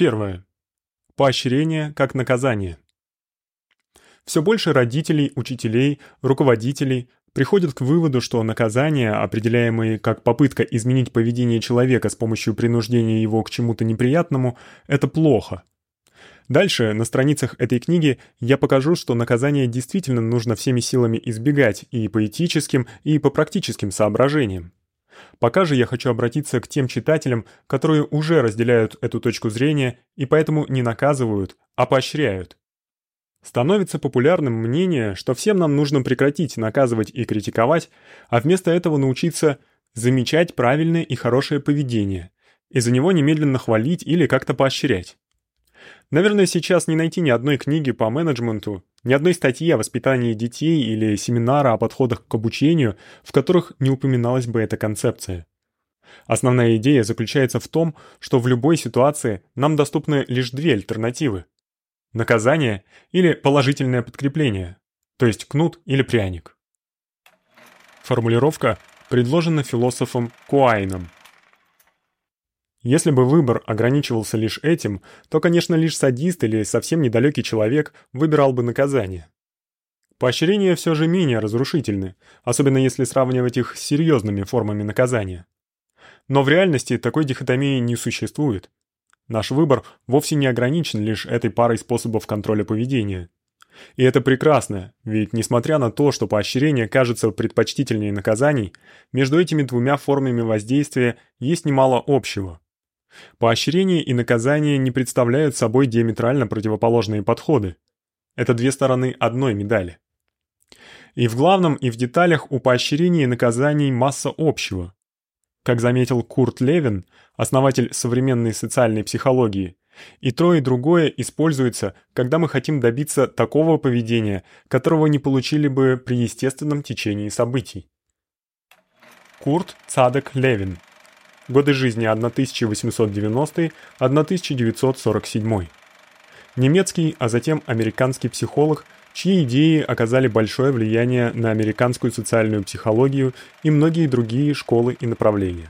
Первое. Поощрение как наказание. Всё больше родителей, учителей, руководителей приходят к выводу, что наказания, определяемые как попытка изменить поведение человека с помощью принуждения его к чему-то неприятному, это плохо. Дальше на страницах этой книги я покажу, что наказание действительно нужно всеми силами избегать и по этическим, и по практическим соображениям. Пока же я хочу обратиться к тем читателям, которые уже разделяют эту точку зрения и поэтому не наказывают, а поощряют. Становится популярным мнение, что всем нам нужно прекратить наказывать и критиковать, а вместо этого научиться замечать правильное и хорошее поведение, и за него немедленно хвалить или как-то поощрять. Наверное, сейчас не найти ни одной книги по менеджменту, ни одной статьи о воспитании детей или семинара о подходах к обучению, в которых не упоминалась бы эта концепция. Основная идея заключается в том, что в любой ситуации нам доступны лишь две альтернативы: наказание или положительное подкрепление, то есть кнут или пряник. Формулировка предложена философом Куайном. Если бы выбор ограничивался лишь этим, то, конечно, лишь садист или совсем недалёкий человек выбирал бы наказание. Поощрения всё же менее разрушительны, особенно если сравнивать их с серьёзными формами наказания. Но в реальности такой дихотомии не существует. Наш выбор вовсе не ограничен лишь этой парой способов контроля поведения. И это прекрасно, ведь несмотря на то, что поощрение кажется предпочтительнее наказаний, между этими двумя формами воздействия есть немало общего. Поощрение и наказание не представляют собой диаметрально противоположные подходы. Это две стороны одной медали. И в главном, и в деталях у поощрения и наказаний масса общего. Как заметил Курт Левин, основатель современной социальной психологии, и то и другое используется, когда мы хотим добиться такого поведения, которого не получили бы при естественном течении событий. Курт Цадек Левин Годы жизни 1890-1947. Немецкий, а затем американский психолог, чьи идеи оказали большое влияние на американскую социальную психологию и многие другие школы и направления.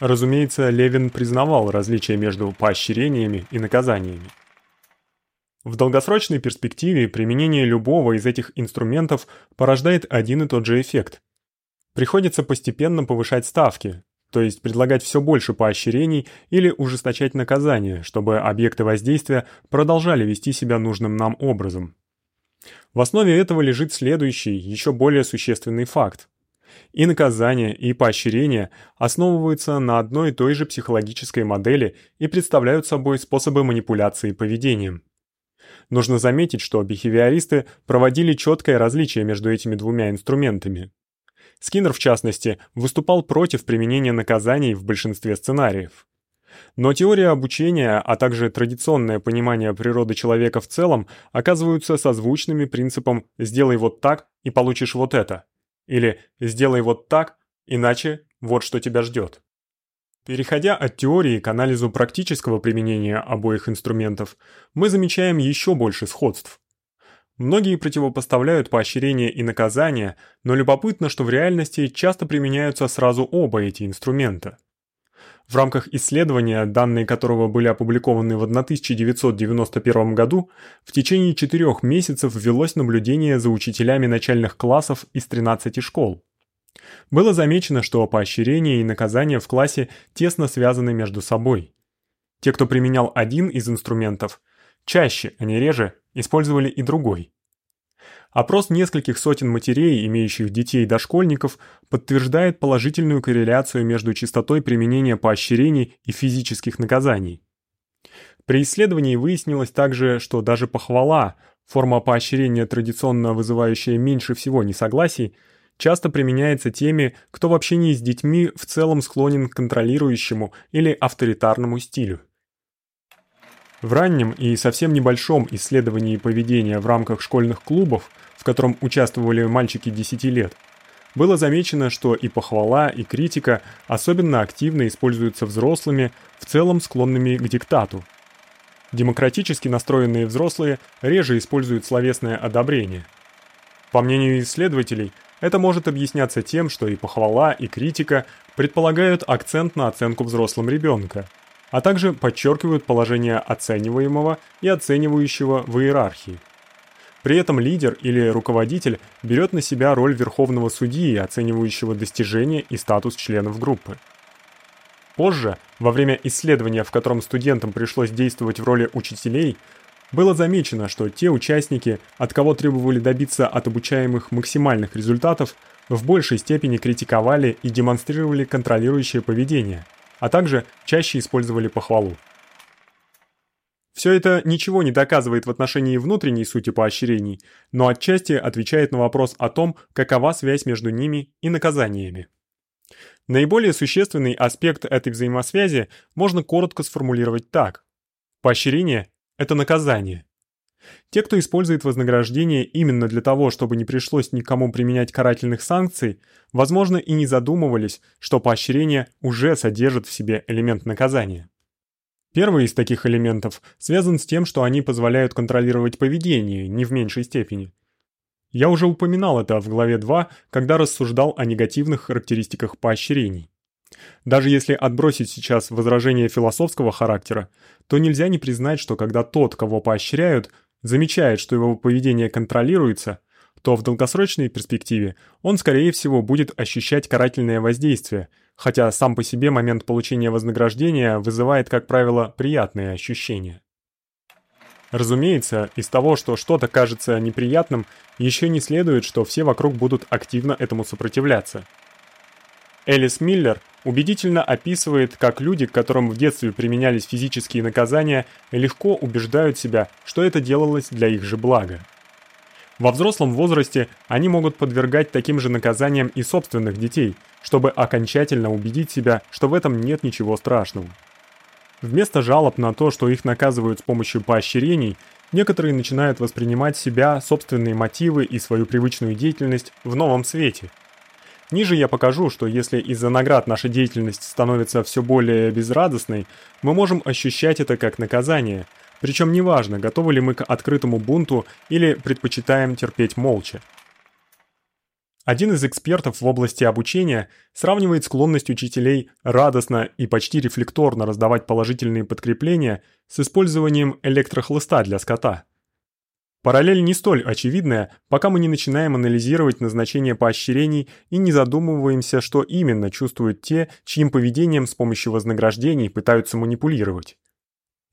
Разумеется, Левин признавал различия между поощрениями и наказаниями. В долгосрочной перспективе применение любого из этих инструментов порождает один и тот же эффект Приходится постепенно повышать ставки, то есть предлагать всё больше поощрений или ужесточать наказания, чтобы объекты воздействия продолжали вести себя нужным нам образом. В основе этого лежит следующий, ещё более существенный факт. И наказание, и поощрение основываются на одной и той же психологической модели и представляют собой способы манипуляции поведением. Нужно заметить, что бихевиористы проводили чёткое различие между этими двумя инструментами. Скиннер, в частности, выступал против применения наказаний в большинстве сценариев. Но теория обучения, а также традиционное понимание природы человека в целом оказываются созвучными принципам «сделай вот так и получишь вот это» или «сделай вот так, иначе вот что тебя ждёт». Переходя от теории к анализу практического применения обоих инструментов, мы замечаем ещё больше сходств. Многие противопоставляют поощрение и наказание, но любопытно, что в реальности часто применяются сразу оба эти инструмента. В рамках исследования, данные которого были опубликованы в 1991 году, в течение 4 месяцев велось наблюдение за учителями начальных классов из 13 школ. Было замечено, что поощрение и наказание в классе тесно связаны между собой. Те, кто применял один из инструментов, чаще, а не реже, использовали и другой. Опрос нескольких сотен матерей, имеющих детей дошкольников, подтверждает положительную корреляцию между частотой применения поощрений и физических наказаний. При исследовании выяснилось также, что даже похвала, форма поощрения, традиционно вызывающая меньше всего несогласий, часто применяется теми, кто в общении с детьми в целом склонен к контролирующему или авторитарному стилю. В раннем и совсем небольшом исследовании поведения в рамках школьных клубов, в котором участвовали мальчики 10 лет, было замечено, что и похвала, и критика особенно активно используются взрослыми, в целом склонными к диктату. Демократически настроенные взрослые реже используют словесное одобрение. По мнению исследователей, это может объясняться тем, что и похвала, и критика предполагают акцент на оценку взрослым ребёнка – а также подчеркивают положение оцениваемого и оценивающего в иерархии. При этом лидер или руководитель берет на себя роль верховного судьи, оценивающего достижения и статус членов группы. Позже, во время исследования, в котором студентам пришлось действовать в роли учителей, было замечено, что те участники, от кого требовали добиться от обучаемых максимальных результатов, в большей степени критиковали и демонстрировали контролирующее поведение, а также чаще использовали похвалу. Все это ничего не доказывает в отношении внутренней сути поощрений, но отчасти отвечает на вопрос о том, какова связь между ними и наказаниями. Наиболее существенный аспект этой взаимосвязи можно коротко сформулировать так: поощрение это наказание. Те, кто использует вознаграждение именно для того, чтобы не пришлось никому применять карательных санкций, возможно, и не задумывались, что поощрение уже содержит в себе элемент наказания. Первый из таких элементов связан с тем, что они позволяют контролировать поведение не в меньшей степени. Я уже упоминал это в главе 2, когда рассуждал о негативных характеристиках поощрений. Даже если отбросить сейчас возражения философского характера, то нельзя не признать, что когда тот, кого поощряют, замечает, что его поведение контролируется, то в долгосрочной перспективе он скорее всего будет ощущать карательное воздействие, хотя сам по себе момент получения вознаграждения вызывает, как правило, приятные ощущения. Разумеется, из того, что что-то кажется неприятным, еще не следует, что все вокруг будут активно этому сопротивляться. Элис Миллер убедительно описывает, как люди, к которым в детстве применялись физические наказания, легко убеждают себя, что это делалось для их же блага. Во взрослом возрасте они могут подвергать таким же наказаниям и собственных детей, чтобы окончательно убедить себя, что в этом нет ничего страшного. Вместо жалоб на то, что их наказывают с помощью поощрений, некоторые начинают воспринимать себя, собственные мотивы и свою привычную деятельность в новом свете. Ниже я покажу, что если из-за наград наша деятельность становится все более безрадостной, мы можем ощущать это как наказание, причем неважно, готовы ли мы к открытому бунту или предпочитаем терпеть молча. Один из экспертов в области обучения сравнивает склонность учителей радостно и почти рефлекторно раздавать положительные подкрепления с использованием электрохлыста для скота. Параллель не столь очевидная, пока мы не начинаем анализировать назначение поощрений и не задумываемся, что именно чувствуют те, чьим поведением с помощью вознаграждений пытаются манипулировать.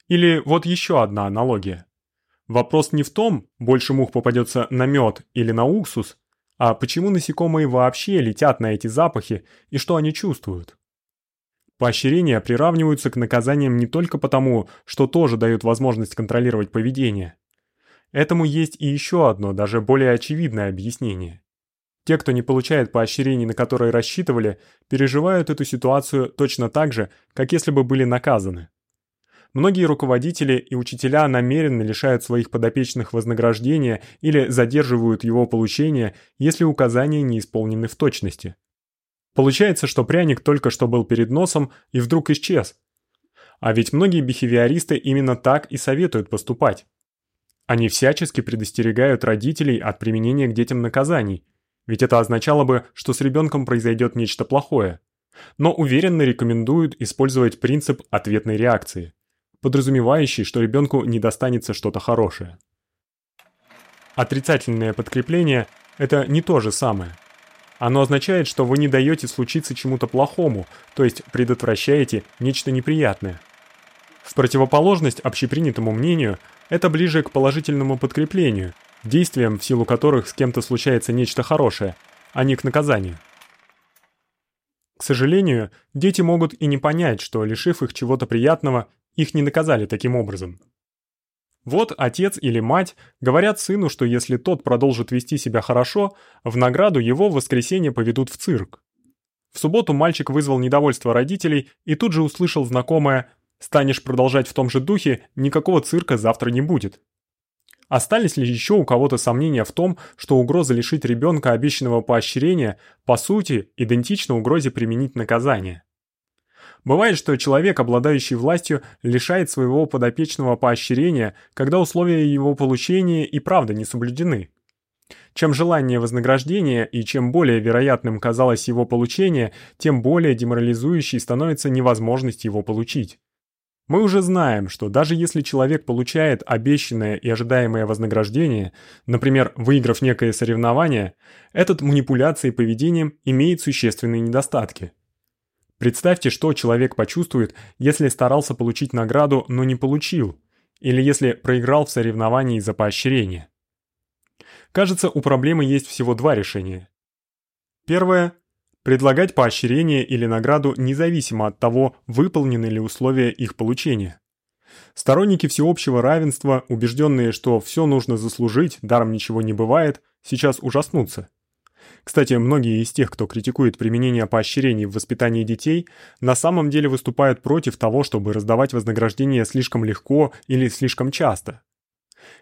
Или вот еще одна аналогия. Вопрос не в том, больше мух попадется на мед или на уксус, а почему насекомые вообще летят на эти запахи и что они чувствуют? Поощрения приравниваются к наказаниям не только потому, что тоже дают возможность контролировать поведение. Этому есть и еще одно, даже более очевидное объяснение. Те, кто не получает поощрений, на которые рассчитывали, переживают эту ситуацию точно так же, как если бы были наказаны. Многие руководители и учителя намеренно лишают своих подопечных вознаграждения или задерживают его получение, если указания не исполнены в точности. Получается, что пряник только что был перед носом и вдруг исчез. А ведь многие бихевиористы именно так и советуют поступать. Они всячески предостерегают родителей от применения к детям наказаний, ведь это означало бы, что с ребенком произойдет нечто плохое. Но уверенно рекомендуют использовать принцип ответной реакции подразумевающий, что ребенку не достанется что-то хорошее. Отрицательное подкрепление это не то же самое. Оно означает, что вы не даете случиться чему-то плохому, то есть предотвращаете нечто неприятное. В противоположность общепринятому мнению, это ближе к положительному подкреплению, действиям, в силу которых с кем-то случается нечто хорошее, а не к наказанию. К сожалению, дети могут и не понять, что лишив их чего-то приятного, их не наказали таким образом. Вот отец или мать говорят сыну, что если тот продолжит вести себя хорошо, в награду его в воскресенье поведут в цирк. В субботу мальчик вызвал недовольство родителей и тут же услышал знакомое «Станешь продолжать в том же духе, никакого цирка завтра не будет». Остались ли еще у кого-то сомнения в том, что угроза лишить ребенка обещанного поощрения по сути идентична угрозе применить наказание? Бывает, что человек, обладающий властью, лишает своего подопечного поощрения, когда условия его получения и правда не соблюдены. Чем желание вознаграждения и чем более вероятным казалось его получение, тем более деморализующей становится невозможность его получить. Мы уже знаем, что даже если человек получает обещанное и ожидаемое вознаграждение, например, выиграв некое соревнование, этот манипуляцией поведением имеет существенные недостатки. Представьте, что человек почувствует, если старался получить награду, но не получил, или если проиграл в соревновании за поощрение. Кажется, у проблемы есть всего два решения. Первое предлагать поощрение или награду независимо от того, выполнены ли условия их получения. Сторонники всеобщего равенства, убежденные, что все нужно заслужить, даром ничего не бывает, сейчас ужаснутся. Кстати, многие из тех, кто критикует применение поощрений в воспитании детей, на самом деле выступают против того, чтобы раздавать вознаграждения слишком легко или слишком часто.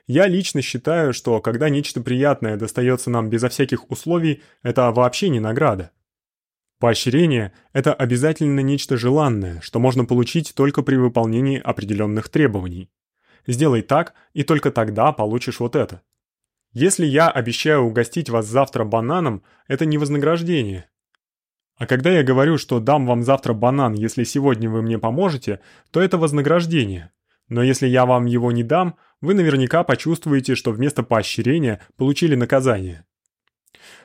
Я лично считаю, что когда нечто приятное достается нам безо всяких условий, это вообще не награда. Поощрение это обязательно нечто желанное, что можно получить только при выполнении определенных требований. Сделай так, и только тогда получишь вот это. Если я обещаю угостить вас завтра бананом, это не вознаграждение. А когда я говорю, что дам вам завтра банан, если сегодня вы мне поможете, то это вознаграждение. Но если я вам его не дам, вы наверняка почувствуете, что вместо поощрения получили наказание.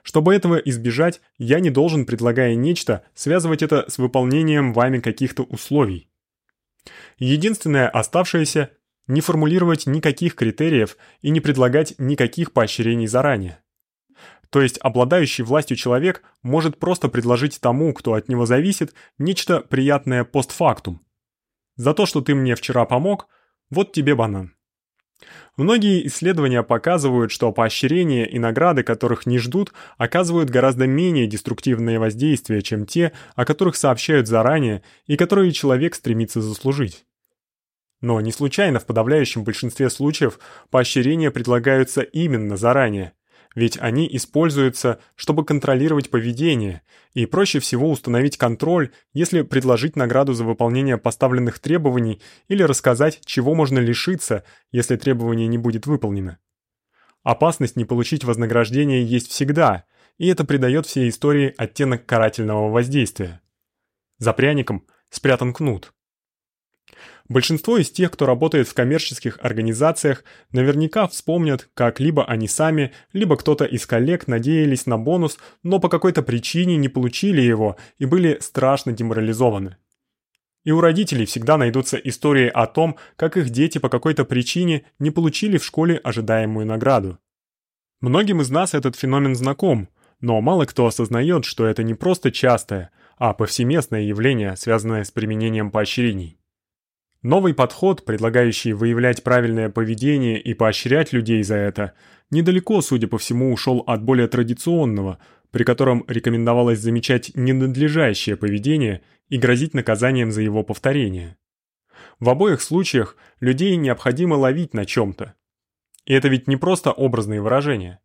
Чтобы этого избежать, я не должен, предлагая нечто, связывать это с выполнением вами каких-то условий. Единственное оставшееся не формулировать никаких критериев и не предлагать никаких поощрений заранее. То есть обладающий властью человек может просто предложить тому, кто от него зависит, нечто приятное постфактум. За то, что ты мне вчера помог, вот тебе банан. Многие исследования показывают, что поощрения и награды, которых не ждут, оказывают гораздо менее деструктивное воздействие, чем те, о которых сообщают заранее и которые человек стремится заслужить. Но не случайно в подавляющем большинстве случаев поощрения предлагаются именно заранее, ведь они используются, чтобы контролировать поведение, и проще всего установить контроль, если предложить награду за выполнение поставленных требований или рассказать, чего можно лишиться, если требование не будет выполнено. Опасность не получить вознаграждение есть всегда, и это придаёт всей истории оттенок карательного воздействия. За пряником спрятан кнут. Большинство из тех, кто работает в коммерческих организациях, наверняка вспомнят, как либо они сами, либо кто-то из коллег надеялись на бонус, но по какой-то причине не получили его и были страшно деморализованы. И у родителей всегда найдутся истории о том, как их дети по какой-то причине не получили в школе ожидаемую награду. Многим из нас этот феномен знаком, но мало кто осознает, что это не просто частое, а повсеместное явление, связанное с применением поощрений. Новый подход, предлагающий выявлять правильное поведение и поощрять людей за это, недалеко, судя по всему, ушел от более традиционного, при котором рекомендовалось замечать ненадлежащее поведение и грозить наказанием за его повторение. В обоих случаях людей необходимо ловить на чем то И это ведь не просто образные выражения.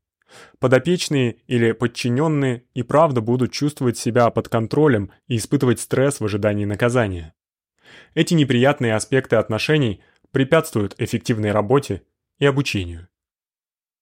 Подопечные или подчиненные и правда будут чувствовать себя под контролем и испытывать стресс в ожидании наказания. Эти неприятные аспекты отношений препятствуют эффективной работе и обучению.